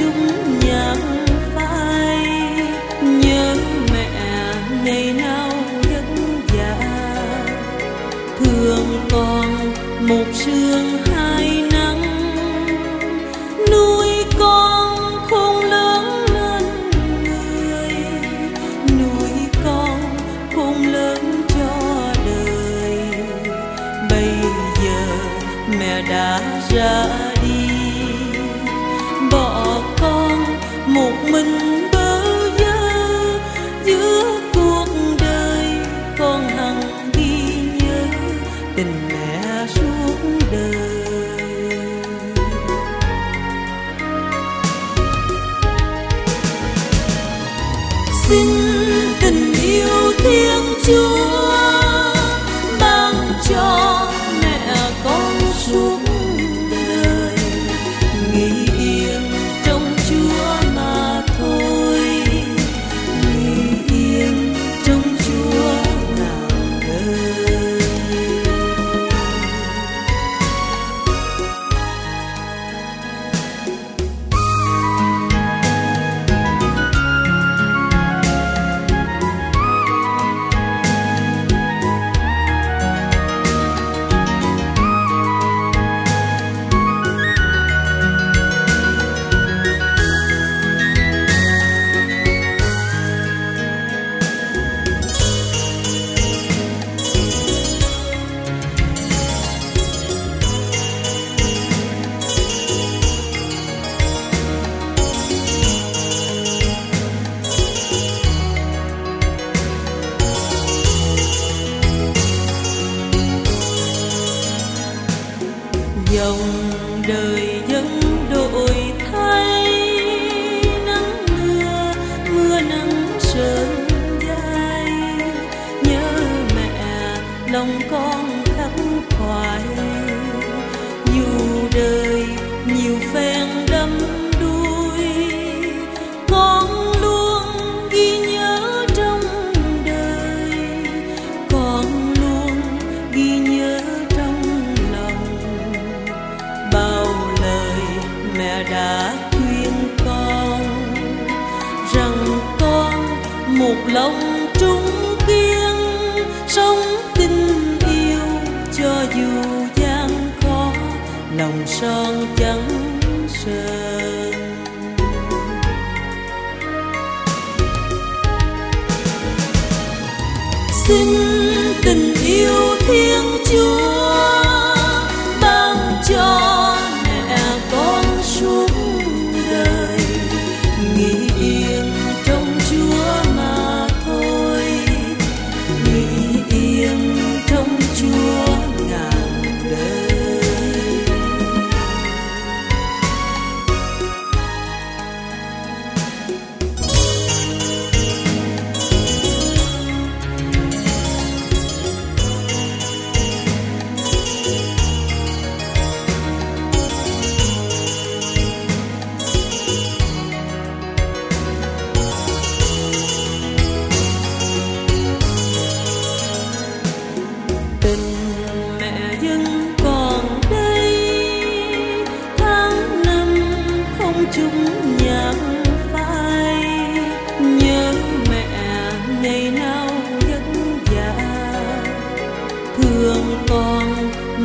chúng nhắm phai nhớ mẹ ngày nào vất vả thường còn một sương mình một lòng trung kiên, sống tình yêu cho dù gian khó, lòng son trắng sơn xin tình yêu thiên chúa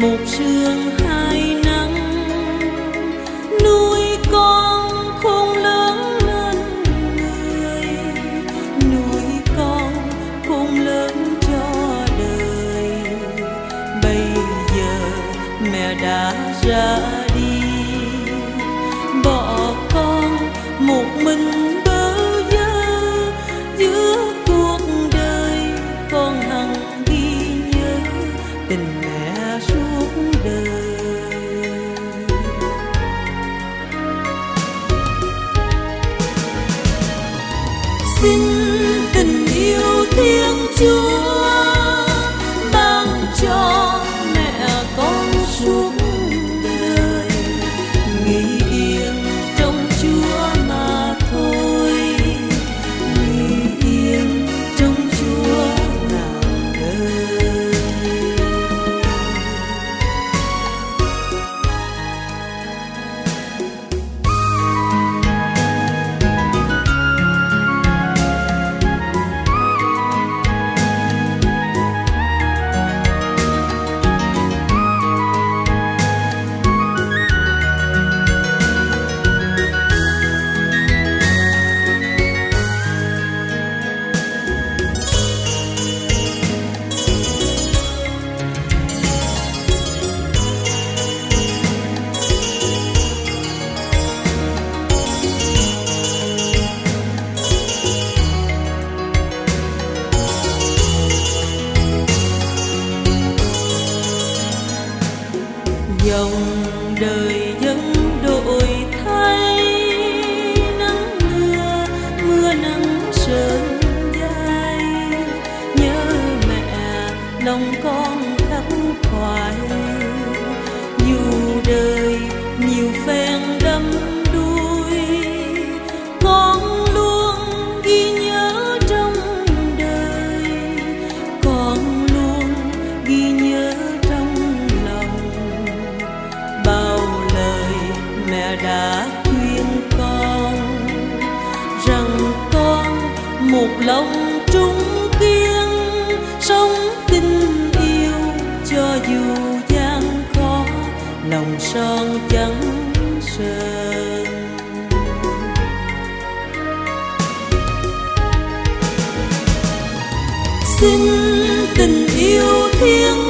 một sương hai nắng nuôi con không lớn lên người, nuôi con không lớn cho đời. Bây giờ mẹ đã ra đi, bỏ con một mình tình dòng đời vẫn đã khuyên con rằng con một lòng trung kiên, sống tình yêu cho dù gian khó, lòng son chẳng sơn xin tình yêu thiêng